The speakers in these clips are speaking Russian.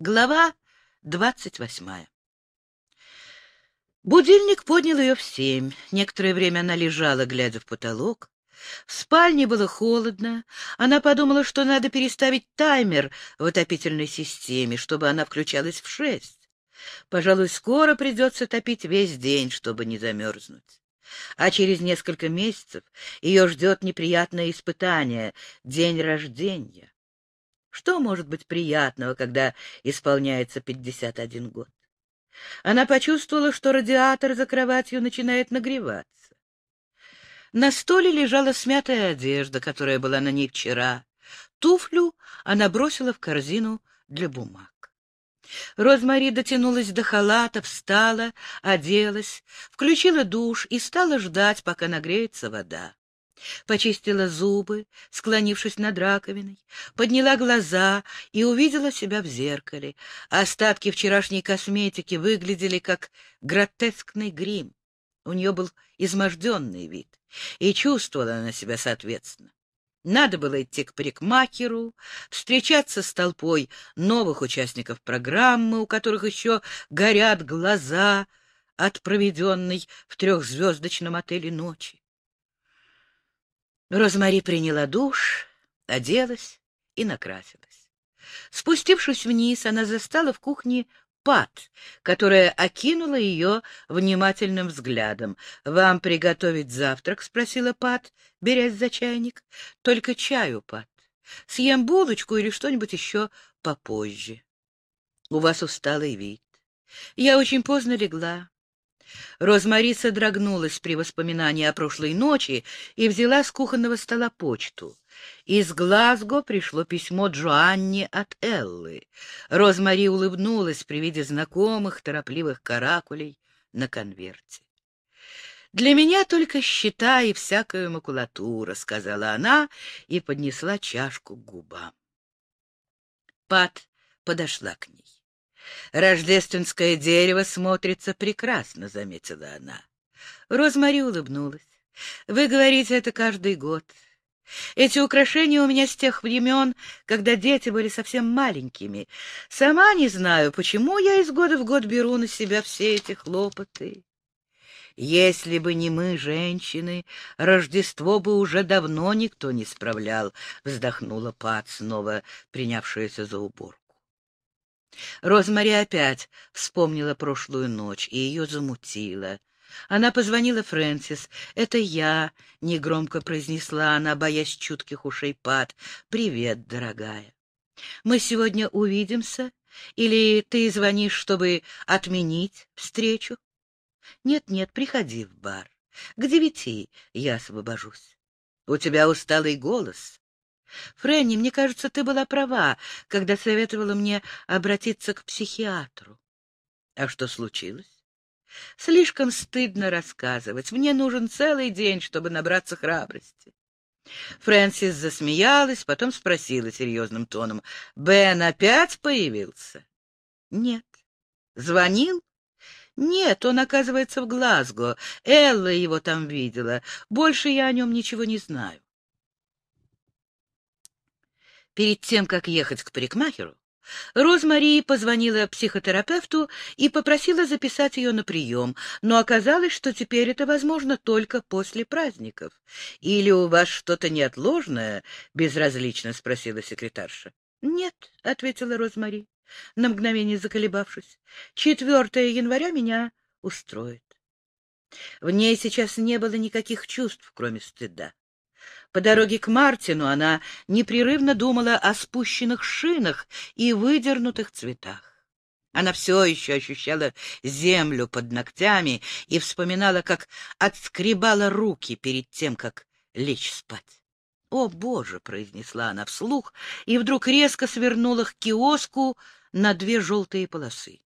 Глава двадцать восьмая Будильник поднял ее в семь. Некоторое время она лежала, глядя в потолок. В спальне было холодно. Она подумала, что надо переставить таймер в отопительной системе, чтобы она включалась в шесть. Пожалуй, скоро придется топить весь день, чтобы не замерзнуть. А через несколько месяцев ее ждет неприятное испытание — день рождения. Что может быть приятного, когда исполняется пятьдесят один год? Она почувствовала, что радиатор за кроватью начинает нагреваться. На столе лежала смятая одежда, которая была на ней вчера. Туфлю она бросила в корзину для бумаг. Розмари дотянулась до халата, встала, оделась, включила душ и стала ждать, пока нагреется вода. Почистила зубы, склонившись над раковиной, подняла глаза и увидела себя в зеркале. Остатки вчерашней косметики выглядели как гротескный грим. У нее был изможденный вид, и чувствовала она себя соответственно. Надо было идти к парикмахеру, встречаться с толпой новых участников программы, у которых еще горят глаза от проведенной в трехзвездочном отеле ночи. Розмари приняла душ, оделась и накрасилась. Спустившись вниз, она застала в кухне Пат, которая окинула ее внимательным взглядом. — Вам приготовить завтрак? — спросила Пат, берясь за чайник. — Только чаю, Пат. Съем булочку или что-нибудь еще попозже. У вас усталый вид. Я очень поздно легла. Розмари содрогнулась при воспоминании о прошлой ночи и взяла с кухонного стола почту. Из Глазго пришло письмо Джоанне от Эллы. Розмари улыбнулась при виде знакомых торопливых каракулей на конверте. «Для меня только счета и всякая макулатура», — сказала она и поднесла чашку к губам. Пат подошла к ней. Рождественское дерево смотрится прекрасно, — заметила она. Розмари улыбнулась. Вы говорите это каждый год. Эти украшения у меня с тех времен, когда дети были совсем маленькими. Сама не знаю, почему я из года в год беру на себя все эти хлопоты. Если бы не мы, женщины, Рождество бы уже давно никто не справлял, — вздохнула Пат, снова принявшаяся за уборку. Розмари опять вспомнила прошлую ночь, и ее замутило. Она позвонила Фрэнсис. «Это я», — негромко произнесла она, боясь чутких ушей Пат. «Привет, дорогая. Мы сегодня увидимся? Или ты звонишь, чтобы отменить встречу?» «Нет-нет, приходи в бар. К девяти я освобожусь. У тебя усталый голос. Фрэнни, мне кажется, ты была права, когда советовала мне обратиться к психиатру. А что случилось? Слишком стыдно рассказывать. Мне нужен целый день, чтобы набраться храбрости. Фрэнсис засмеялась, потом спросила серьезным тоном. — Бен опять появился? — Нет. — Звонил? — Нет, он, оказывается, в Глазго. Элла его там видела. Больше я о нем ничего не знаю. Перед тем, как ехать к парикмахеру, Розмари позвонила психотерапевту и попросила записать ее на прием, но оказалось, что теперь это возможно только после праздников. — Или у вас что-то неотложное? — безразлично спросила секретарша. — Нет, — ответила Розмари, на мгновение заколебавшись. — Четвертое января меня устроит. В ней сейчас не было никаких чувств, кроме стыда. По дороге к Мартину она непрерывно думала о спущенных шинах и выдернутых цветах. Она все еще ощущала землю под ногтями и вспоминала, как отскребала руки перед тем, как лечь спать. «О, Боже!» — произнесла она вслух, и вдруг резко свернула к киоску на две желтые полосы.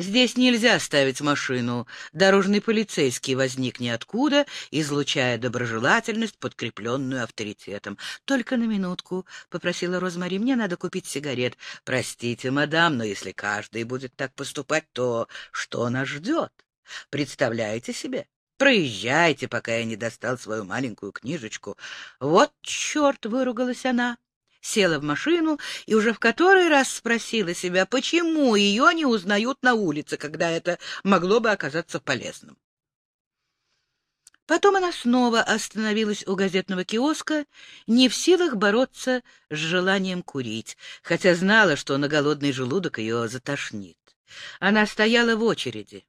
Здесь нельзя ставить машину. Дорожный полицейский возник ниоткуда, излучая доброжелательность, подкрепленную авторитетом. — Только на минутку, — попросила Розмари, — мне надо купить сигарет. — Простите, мадам, но если каждый будет так поступать, то что нас ждет? Представляете себе? Проезжайте, пока я не достал свою маленькую книжечку. Вот черт, — выругалась она. Села в машину и уже в который раз спросила себя, почему ее не узнают на улице, когда это могло бы оказаться полезным. Потом она снова остановилась у газетного киоска, не в силах бороться с желанием курить, хотя знала, что на голодный желудок ее затошнит. Она стояла в очереди.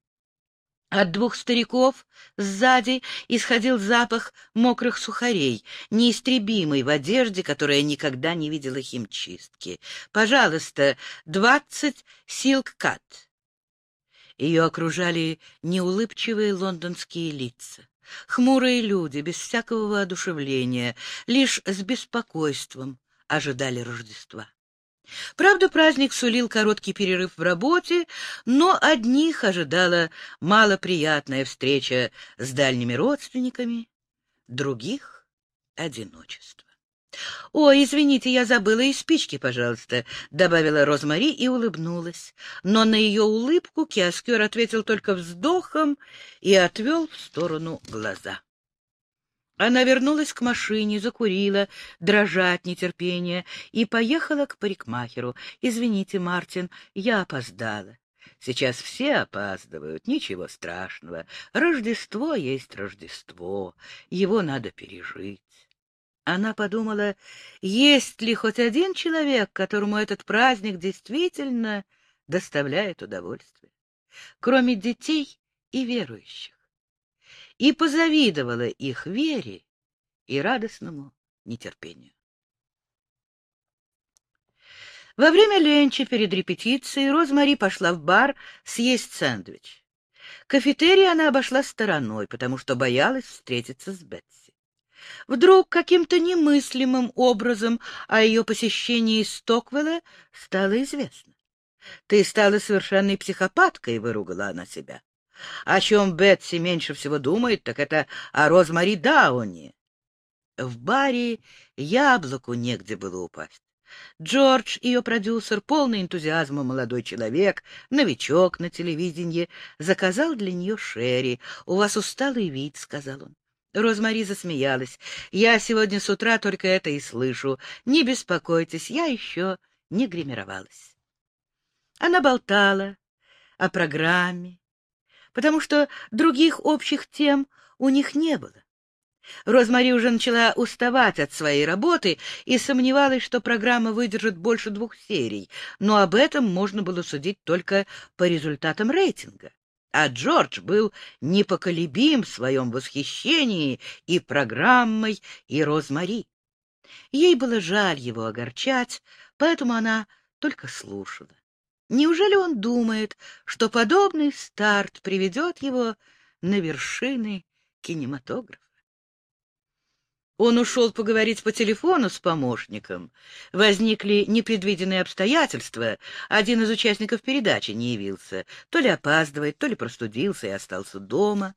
От двух стариков сзади исходил запах мокрых сухарей, неистребимый в одежде, которая никогда не видела химчистки. «Пожалуйста, двадцать силк-кат». Ее окружали неулыбчивые лондонские лица. Хмурые люди, без всякого воодушевления, лишь с беспокойством ожидали Рождества. Правда, праздник сулил короткий перерыв в работе, но одних ожидала малоприятная встреча с дальними родственниками, других — одиночество. — О, извините, я забыла, и спички, пожалуйста, — добавила Розмари и улыбнулась. Но на ее улыбку киоскер ответил только вздохом и отвел в сторону глаза. Она вернулась к машине, закурила, дрожа от нетерпения, и поехала к парикмахеру. «Извините, Мартин, я опоздала». Сейчас все опаздывают, ничего страшного. Рождество есть Рождество, его надо пережить. Она подумала, есть ли хоть один человек, которому этот праздник действительно доставляет удовольствие, кроме детей и верующих и позавидовала их вере и радостному нетерпению. Во время ленча перед репетицией Розмари пошла в бар съесть сэндвич. Кафетерий она обошла стороной, потому что боялась встретиться с Бетси. Вдруг каким-то немыслимым образом о ее посещении Стоквелла стало известно. «Ты стала совершенной психопаткой», — выругала она себя. О чем Бетси меньше всего думает, так это о Розмари Дауни. В баре яблоку негде было упасть. Джордж, ее продюсер, полный энтузиазма молодой человек, новичок на телевидении, заказал для нее Шерри. «У вас усталый вид», — сказал он. Розмари засмеялась. «Я сегодня с утра только это и слышу. Не беспокойтесь, я еще не гримировалась». Она болтала о программе, потому что других общих тем у них не было. Розмари уже начала уставать от своей работы и сомневалась, что программа выдержит больше двух серий, но об этом можно было судить только по результатам рейтинга. А Джордж был непоколебим в своем восхищении и программой, и Розмари. Ей было жаль его огорчать, поэтому она только слушала. Неужели он думает, что подобный старт приведет его на вершины кинематографа? Он ушел поговорить по телефону с помощником. Возникли непредвиденные обстоятельства. Один из участников передачи не явился. То ли опаздывает, то ли простудился и остался дома.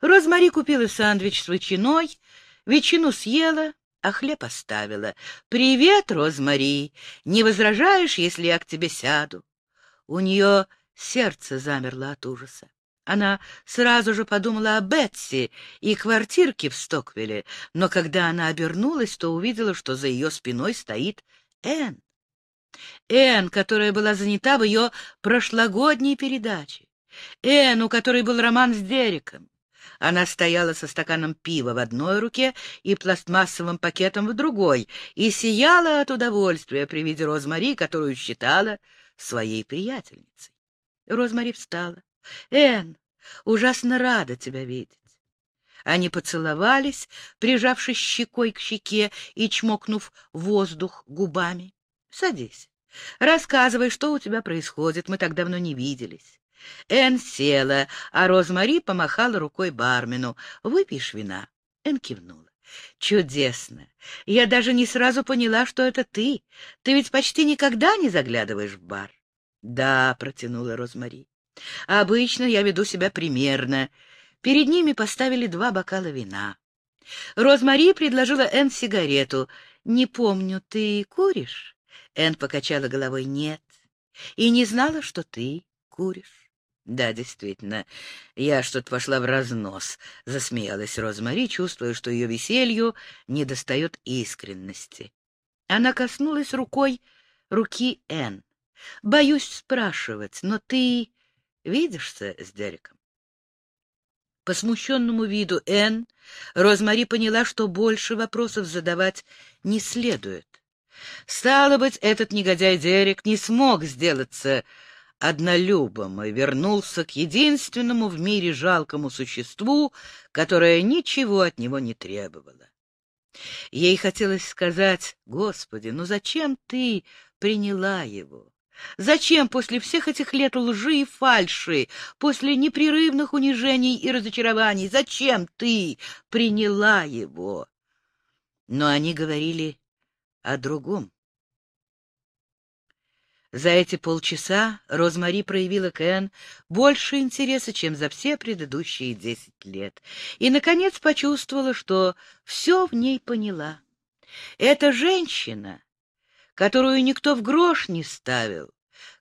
Розмари купила сандвич с ветчиной, ветчину съела, а хлеб оставила. «Привет, Розмари! Не возражаешь, если я к тебе сяду?» У нее сердце замерло от ужаса. Она сразу же подумала о Бетси и квартирке в Стоквилле, но когда она обернулась, то увидела, что за ее спиной стоит Энн. Энн, которая была занята в ее прошлогодней передаче. Энн, у которой был роман с Дереком. Она стояла со стаканом пива в одной руке и пластмассовым пакетом в другой и сияла от удовольствия при виде Розмари, которую считала своей приятельницей. Розмари встала. — Энн, ужасно рада тебя видеть. Они поцеловались, прижавшись щекой к щеке и чмокнув воздух губами. — Садись. Рассказывай, что у тебя происходит, мы так давно не виделись. Энн села, а Розмари помахала рукой бармену. — Выпьешь вина? Энн кивнула. Чудесно. Я даже не сразу поняла, что это ты. Ты ведь почти никогда не заглядываешь в бар. Да, протянула Розмари. Обычно я веду себя примерно. Перед ними поставили два бокала вина. Розмари предложила Энн сигарету. Не помню, ты куришь? Энн покачала головой. Нет. И не знала, что ты куришь. Да, действительно, я что-то пошла в разнос, — засмеялась Розмари, чувствуя, что ее веселью недостает искренности. Она коснулась рукой руки Энн. «Боюсь спрашивать, но ты видишься с Дереком?» По смущенному виду Энн Розмари поняла, что больше вопросов задавать не следует. Стало быть, этот негодяй Дерек не смог сделаться однолюбом и вернулся к единственному в мире жалкому существу, которое ничего от него не требовало. Ей хотелось сказать, «Господи, ну зачем ты приняла его? Зачем после всех этих лет лжи и фальши, после непрерывных унижений и разочарований, зачем ты приняла его?» Но они говорили о другом. За эти полчаса Розмари проявила к Энн больше интереса, чем за все предыдущие десять лет, и, наконец, почувствовала, что все в ней поняла. Эта женщина, которую никто в грош не ставил,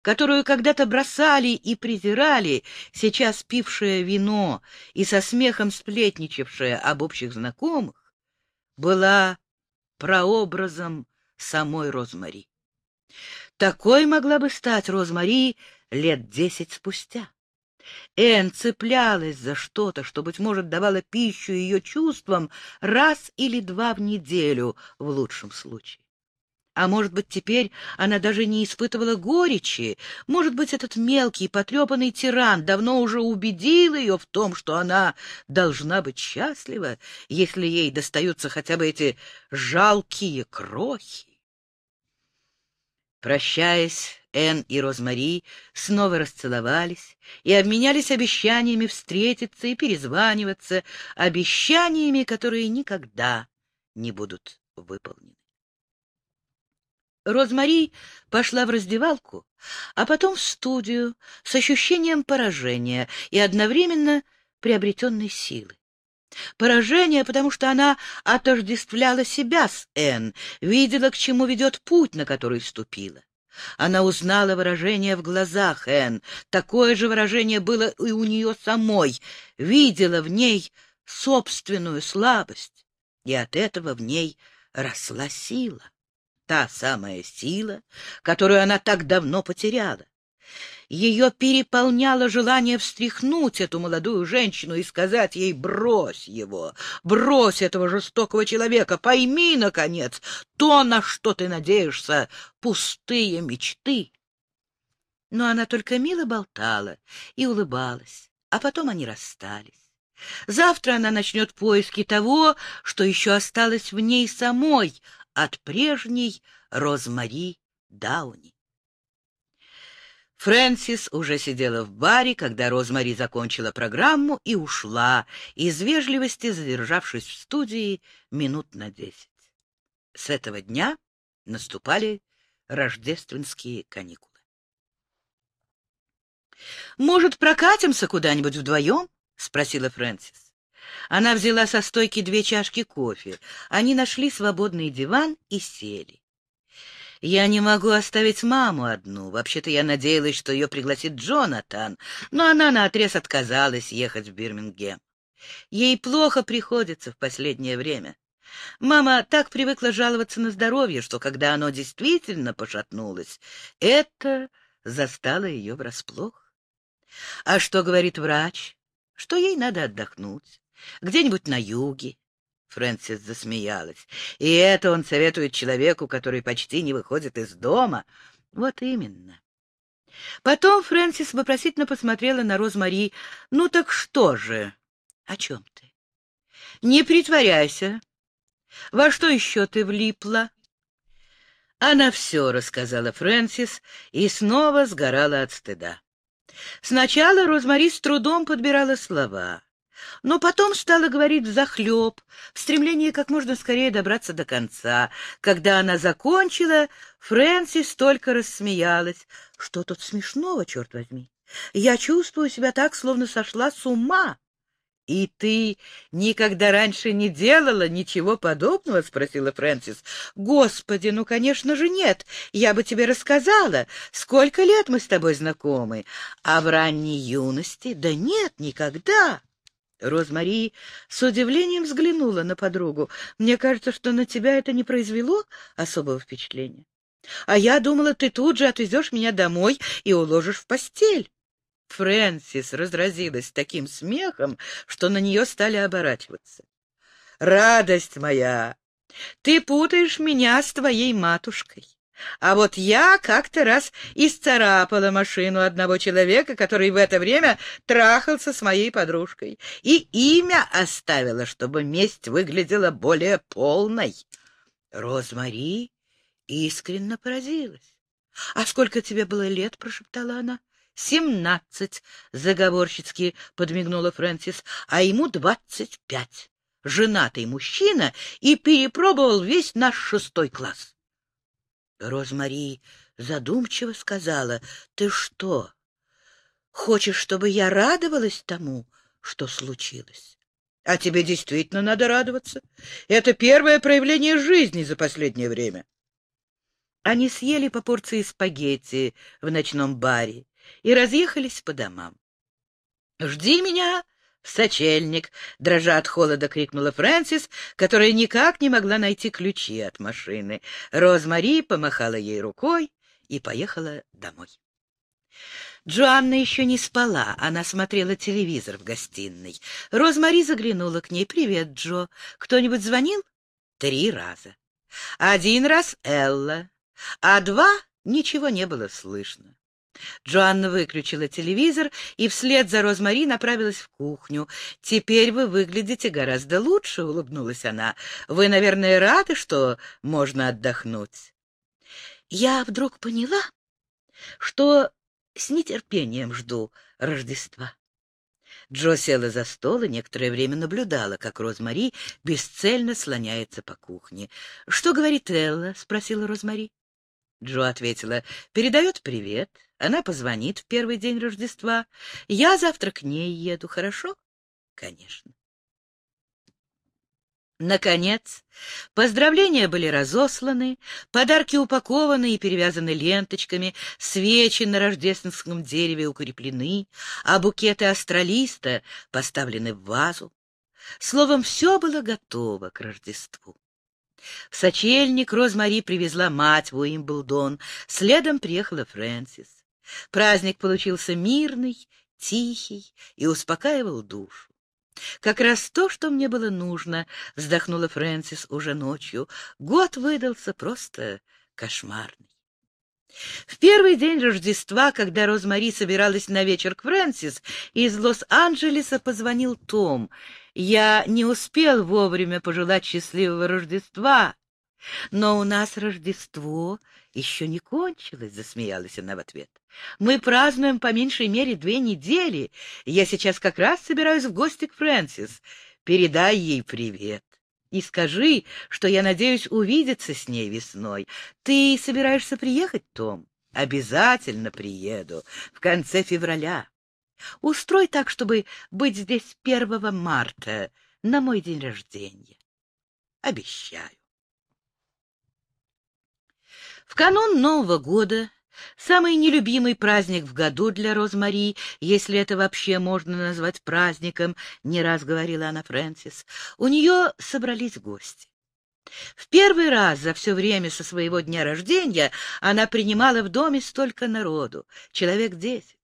которую когда-то бросали и презирали, сейчас пившая вино и со смехом сплетничавшая об общих знакомых, была прообразом самой Розмари. Такой могла бы стать Розмари лет десять спустя. Эн цеплялась за что-то, что, быть может, давало пищу ее чувствам раз или два в неделю, в лучшем случае. А может быть, теперь она даже не испытывала горечи. Может быть, этот мелкий, потрепанный тиран давно уже убедил ее в том, что она должна быть счастлива, если ей достаются хотя бы эти жалкие крохи. Прощаясь, Энн и Розмари снова расцеловались и обменялись обещаниями встретиться и перезваниваться, обещаниями, которые никогда не будут выполнены. Розмари пошла в раздевалку, а потом в студию с ощущением поражения и одновременно приобретенной силы. Поражение, потому что она отождествляла себя с Энн, видела, к чему ведет путь, на который ступила. Она узнала выражение в глазах Энн. Такое же выражение было и у нее самой. Видела в ней собственную слабость, и от этого в ней росла сила. Та самая сила, которую она так давно потеряла. Ее переполняло желание встряхнуть эту молодую женщину и сказать ей «брось его, брось этого жестокого человека, пойми, наконец, то, на что ты надеешься, пустые мечты». Но она только мило болтала и улыбалась, а потом они расстались. Завтра она начнет поиски того, что еще осталось в ней самой от прежней Розмари Дауни. Фрэнсис уже сидела в баре, когда Розмари закончила программу и ушла, из вежливости задержавшись в студии минут на десять. С этого дня наступали рождественские каникулы. «Может, прокатимся куда-нибудь вдвоем?» — спросила Фрэнсис. Она взяла со стойки две чашки кофе. Они нашли свободный диван и сели. Я не могу оставить маму одну. Вообще-то я надеялась, что ее пригласит Джонатан, но она наотрез отказалась ехать в Бирмингем. Ей плохо приходится в последнее время. Мама так привыкла жаловаться на здоровье, что когда оно действительно пошатнулось, это застало ее врасплох. А что говорит врач? Что ей надо отдохнуть, где-нибудь на юге, Фрэнсис засмеялась. «И это он советует человеку, который почти не выходит из дома?» «Вот именно». Потом Фрэнсис вопросительно посмотрела на Розмари. «Ну так что же? О чем ты?» «Не притворяйся. Во что еще ты влипла?» Она все рассказала Фрэнсис и снова сгорала от стыда. Сначала Розмари с трудом подбирала слова но потом стала говорить взахлеб, в стремлении как можно скорее добраться до конца. Когда она закончила, Фрэнсис только рассмеялась. «Что тут смешного, черт возьми? Я чувствую себя так, словно сошла с ума». «И ты никогда раньше не делала ничего подобного?» — спросила Фрэнсис. «Господи, ну, конечно же, нет. Я бы тебе рассказала. Сколько лет мы с тобой знакомы? А в ранней юности? Да нет, никогда». Розмари с удивлением взглянула на подругу. «Мне кажется, что на тебя это не произвело особого впечатления. А я думала, ты тут же отвезешь меня домой и уложишь в постель». Фрэнсис разразилась таким смехом, что на нее стали оборачиваться. «Радость моя! Ты путаешь меня с твоей матушкой. А вот я как-то раз исцарапала машину одного человека, который в это время трахался с моей подружкой, и имя оставила, чтобы месть выглядела более полной. Розмари искренне поразилась. — А сколько тебе было лет? — прошептала она. — Семнадцать, — заговорщицки подмигнула Фрэнсис, — а ему двадцать пять. Женатый мужчина и перепробовал весь наш шестой класс. Розмари задумчиво сказала, «Ты что, хочешь, чтобы я радовалась тому, что случилось?» «А тебе действительно надо радоваться. Это первое проявление жизни за последнее время». Они съели по порции спагетти в ночном баре и разъехались по домам. «Жди меня сочельник!» — дрожа от холода крикнула Фрэнсис, которая никак не могла найти ключи от машины. Розмари помахала ей рукой и поехала домой. Джоанна еще не спала, она смотрела телевизор в гостиной. Розмари заглянула к ней. «Привет, Джо. Кто-нибудь звонил?» Три раза. Один раз Элла, а два ничего не было слышно. Джоанна выключила телевизор и вслед за Розмари направилась в кухню. «Теперь вы выглядите гораздо лучше», — улыбнулась она. «Вы, наверное, рады, что можно отдохнуть?» Я вдруг поняла, что с нетерпением жду Рождества. Джо села за стол и некоторое время наблюдала, как Розмари бесцельно слоняется по кухне. — Что говорит Элла? — спросила Розмари. Джо ответила, — передает привет. Она позвонит в первый день Рождества. Я завтра к ней еду, хорошо? Конечно. Наконец, поздравления были разосланы, подарки упакованы и перевязаны ленточками, свечи на рождественском дереве укреплены, а букеты астралиста поставлены в вазу. Словом, все было готово к Рождеству. В сочельник Розмари привезла мать в Уимблдон, следом приехала Фрэнсис. Праздник получился мирный, тихий и успокаивал душу. «Как раз то, что мне было нужно», — вздохнула Фрэнсис уже ночью. «Год выдался просто кошмарный». В первый день Рождества, когда Розмари собиралась на вечер к Фрэнсис, из Лос-Анджелеса позвонил Том. «Я не успел вовремя пожелать счастливого Рождества, но у нас Рождество еще не кончилось», — засмеялась она в ответ. «Мы празднуем по меньшей мере две недели. Я сейчас как раз собираюсь в гости к Фрэнсис. Передай ей привет» и скажи, что я надеюсь увидеться с ней весной. Ты собираешься приехать, Том? Обязательно приеду в конце февраля. Устрой так, чтобы быть здесь первого марта, на мой день рождения. Обещаю. В канун Нового года Самый нелюбимый праздник в году для Розмари, если это вообще можно назвать праздником, не раз говорила она Фрэнсис, у нее собрались гости. В первый раз за все время со своего дня рождения она принимала в доме столько народу, человек десять.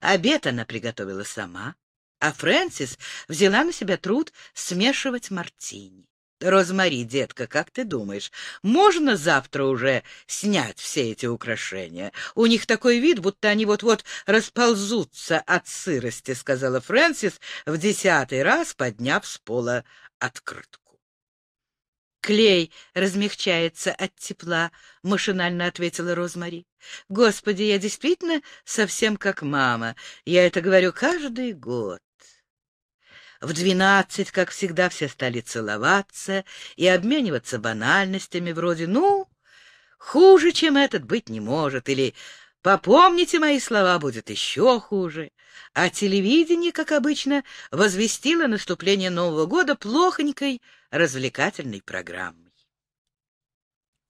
Обед она приготовила сама, а Фрэнсис взяла на себя труд смешивать мартини. Розмари, детка, как ты думаешь, можно завтра уже снять все эти украшения? У них такой вид, будто они вот-вот расползутся от сырости, — сказала Фрэнсис, в десятый раз подняв с пола открытку. Клей размягчается от тепла, — машинально ответила Розмари. Господи, я действительно совсем как мама. Я это говорю каждый год. В двенадцать, как всегда, все стали целоваться и обмениваться банальностями вроде «ну, хуже, чем этот, быть не может» или «попомните мои слова, будет еще хуже». А телевидение, как обычно, возвестило наступление Нового года плохонькой развлекательной программой.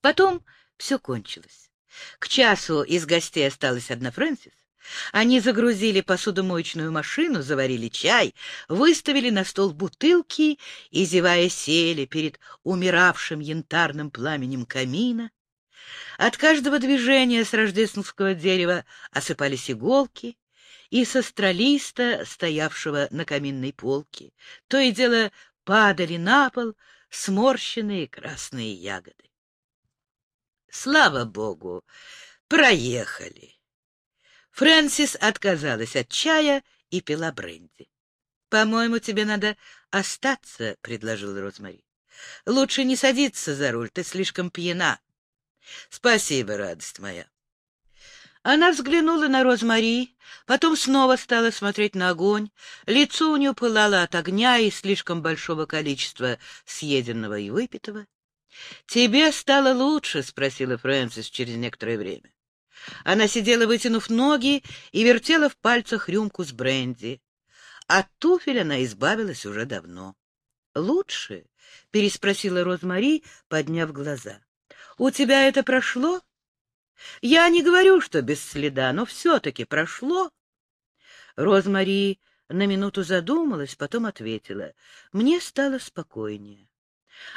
Потом все кончилось. К часу из гостей осталась одна Фрэнсис. Они загрузили посудомоечную машину, заварили чай, выставили на стол бутылки и, зевая, сели перед умиравшим янтарным пламенем камина. От каждого движения с рождественского дерева осыпались иголки, и с астролиста, стоявшего на каминной полке, то и дело падали на пол сморщенные красные ягоды. Слава богу, проехали. Фрэнсис отказалась от чая и пила бренди. — По-моему, тебе надо остаться, — предложил Розмари. — Лучше не садиться за руль, ты слишком пьяна. — Спасибо, радость моя. Она взглянула на Розмари, потом снова стала смотреть на огонь. Лицо у нее пылало от огня и слишком большого количества съеденного и выпитого. — Тебе стало лучше? — спросила Фрэнсис через некоторое время. Она сидела, вытянув ноги, и вертела в пальцах рюмку с бренди. От туфель она избавилась уже давно. «Лучше?» — переспросила Розмари, подняв глаза. «У тебя это прошло?» «Я не говорю, что без следа, но все-таки прошло». Розмари на минуту задумалась, потом ответила. «Мне стало спокойнее.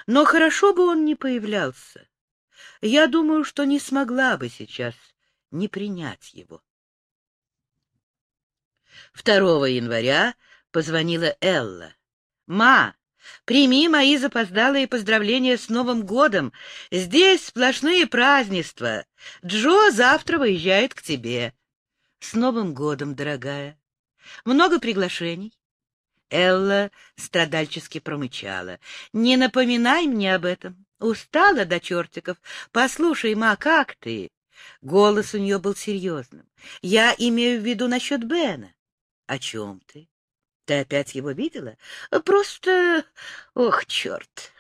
Но хорошо бы он не появлялся. Я думаю, что не смогла бы сейчас не принять его. 2 января позвонила Элла. «Ма, прими мои запоздалые поздравления с Новым годом. Здесь сплошные празднества. Джо завтра выезжает к тебе». «С Новым годом, дорогая. Много приглашений?» Элла страдальчески промычала. «Не напоминай мне об этом. Устала до чертиков. Послушай, ма, как ты? Голос у нее был серьезным. «Я имею в виду насчет Бена». «О чем ты? Ты опять его видела?» «Просто... Ох, черт!»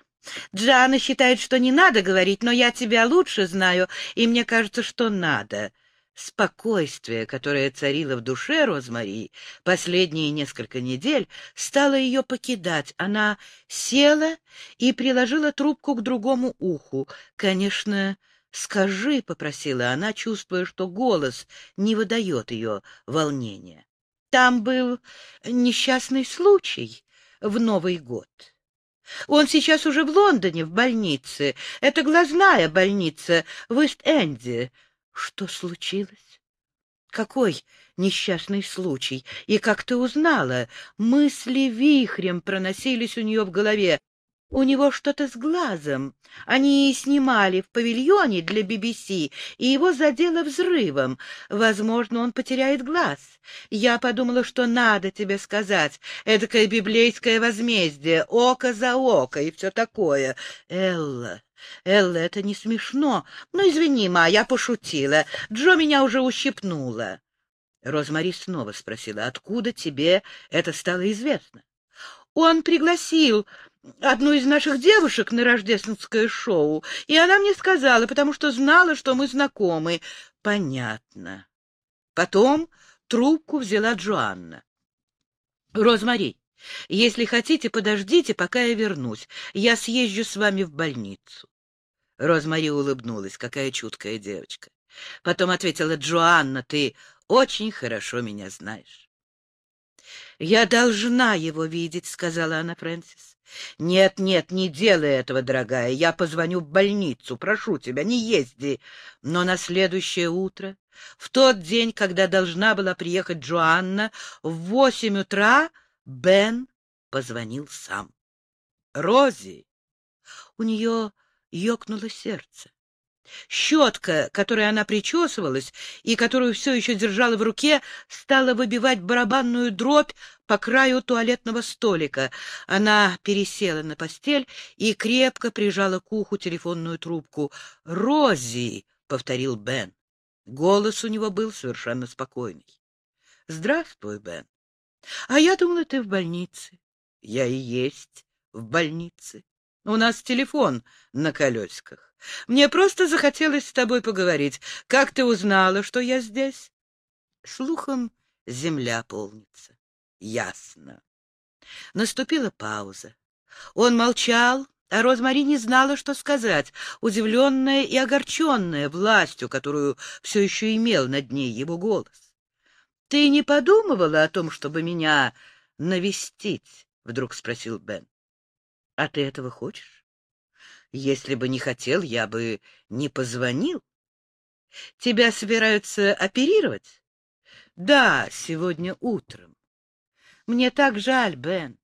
Джана считает, что не надо говорить, но я тебя лучше знаю, и мне кажется, что надо. Спокойствие, которое царило в душе Розмари последние несколько недель, стало ее покидать. Она села и приложила трубку к другому уху. Конечно, «Скажи», — попросила она, чувствуя, что голос не выдает ее волнения. «Там был несчастный случай в Новый год. Он сейчас уже в Лондоне, в больнице. Это глазная больница в Ист-Энде. Что случилось? Какой несчастный случай? И как ты узнала? Мысли вихрем проносились у нее в голове. У него что-то с глазом. Они снимали в павильоне для BBC, и его задело взрывом. Возможно, он потеряет глаз. Я подумала, что надо тебе сказать. Эдакое библейское возмездие, око за око и все такое. Элла, Элла, это не смешно. Ну, извини, ма, я пошутила. Джо меня уже ущипнула. Розмари снова спросила, откуда тебе это стало известно? Он пригласил одну из наших девушек на рождественское шоу, и она мне сказала, потому что знала, что мы знакомы. Понятно. Потом трубку взяла Джоанна. Розмари, если хотите, подождите, пока я вернусь. Я съезжу с вами в больницу. Розмари улыбнулась, какая чуткая девочка. Потом ответила Джоанна, ты очень хорошо меня знаешь. «Я должна его видеть», — сказала она Фрэнсис. «Нет, нет, не делай этого, дорогая. Я позвоню в больницу. Прошу тебя, не езди». Но на следующее утро, в тот день, когда должна была приехать Джоанна, в восемь утра Бен позвонил сам. «Рози!» У нее ёкнуло сердце. Щетка, которой она причесывалась и которую все еще держала в руке, стала выбивать барабанную дробь по краю туалетного столика. Она пересела на постель и крепко прижала к уху телефонную трубку. «Рози!» — повторил Бен. Голос у него был совершенно спокойный. «Здравствуй, Бен. А я думала, ты в больнице». «Я и есть в больнице. У нас телефон на колесиках. Мне просто захотелось с тобой поговорить. Как ты узнала, что я здесь? Слухом земля полнится. Ясно. Наступила пауза. Он молчал, а Розмари не знала, что сказать, удивленная и огорченная властью, которую все еще имел над ней его голос. Ты не подумывала о том, чтобы меня навестить? — вдруг спросил Бен. — А ты этого хочешь? Если бы не хотел, я бы не позвонил. Тебя собираются оперировать? Да, сегодня утром. Мне так жаль, Бен.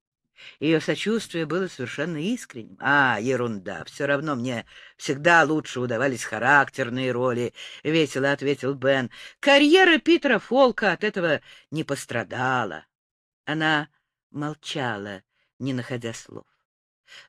Ее сочувствие было совершенно искренним. А, ерунда, все равно мне всегда лучше удавались характерные роли, — весело ответил Бен. Карьера Питера Фолка от этого не пострадала. Она молчала, не находя слов.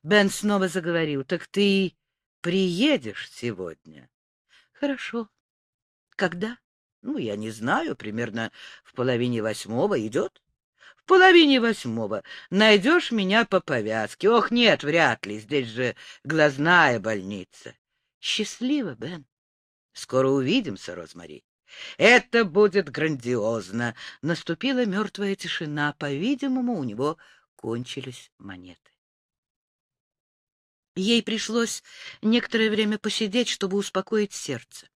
Бен снова заговорил. — Так ты приедешь сегодня? — Хорошо. — Когда? — Ну, я не знаю, примерно в половине восьмого идет. — В половине восьмого. Найдешь меня по повязке. Ох, нет, вряд ли, здесь же глазная больница. — Счастливо, Бен. — Скоро увидимся, Розмари. Это будет грандиозно. Наступила мертвая тишина. По-видимому, у него кончились монеты. Ей пришлось некоторое время посидеть, чтобы успокоить сердце.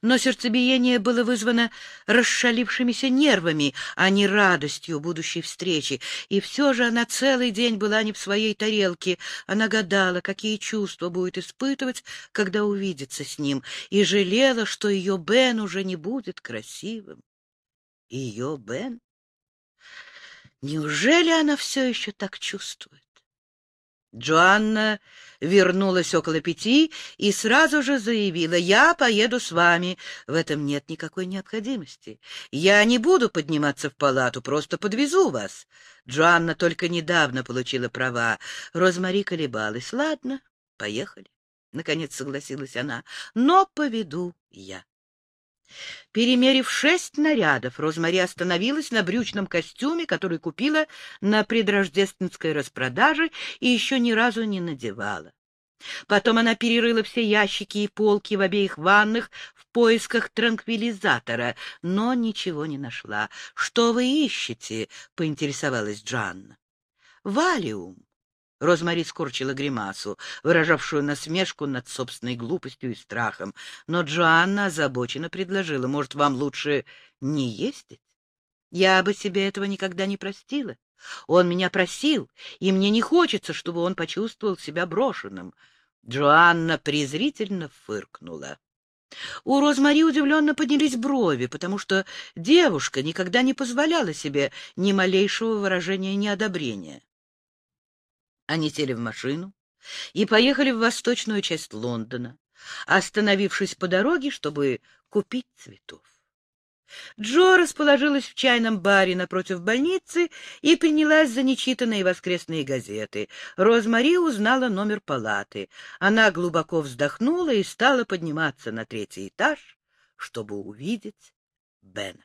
Но сердцебиение было вызвано расшалившимися нервами, а не радостью будущей встречи. И все же она целый день была не в своей тарелке. Она гадала, какие чувства будет испытывать, когда увидится с ним, и жалела, что ее Бен уже не будет красивым. Ее Бен? Неужели она все еще так чувствует? Джоанна вернулась около пяти и сразу же заявила, «Я поеду с вами. В этом нет никакой необходимости. Я не буду подниматься в палату, просто подвезу вас». Джоанна только недавно получила права. Розмари колебалась. «Ладно, поехали». Наконец согласилась она. «Но поведу я». Перемерив шесть нарядов, Розмари остановилась на брючном костюме, который купила на предрождественской распродаже и еще ни разу не надевала. Потом она перерыла все ящики и полки в обеих ванных в поисках транквилизатора, но ничего не нашла. — Что вы ищете? — поинтересовалась Джанна. — Валиум. Розмари скорчила гримасу, выражавшую насмешку над собственной глупостью и страхом. Но Джоанна озабоченно предложила, может, вам лучше не ездить? Я бы себе этого никогда не простила. Он меня просил, и мне не хочется, чтобы он почувствовал себя брошенным. Джоанна презрительно фыркнула. У Розмари удивленно поднялись брови, потому что девушка никогда не позволяла себе ни малейшего выражения неодобрения. Они сели в машину и поехали в восточную часть Лондона, остановившись по дороге, чтобы купить цветов. Джо расположилась в чайном баре напротив больницы и принялась за нечитанные воскресные газеты. Розмари узнала номер палаты. Она глубоко вздохнула и стала подниматься на третий этаж, чтобы увидеть Бена.